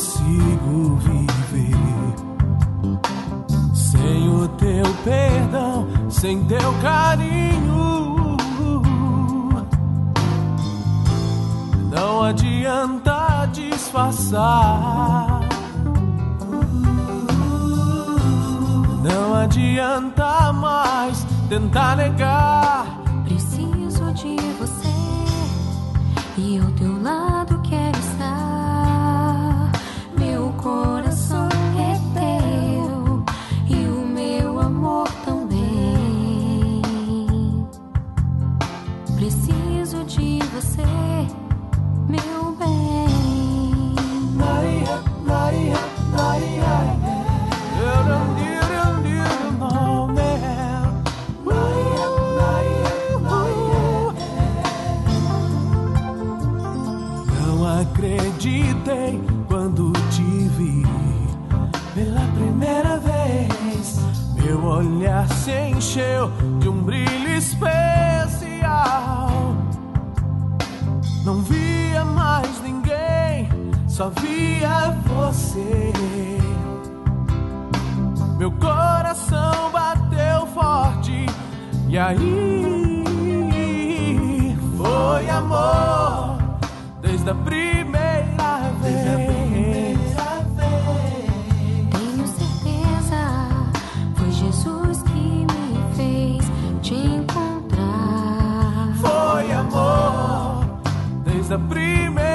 consigo viver sem o teu perdão, sem teu carinho. Não adianta disfarçar. Não adianta mais tentar negar. Acreditei quando te vi pela primeira vez. Meu olhar se encheu de um brilho especial. Não via mais ninguém, só via você. Meu coração bateu forte e aí foi amor desde a primeira vez. Tenho certeza, foi Jesus que me fez te encontrar. Foi amor desde a primeira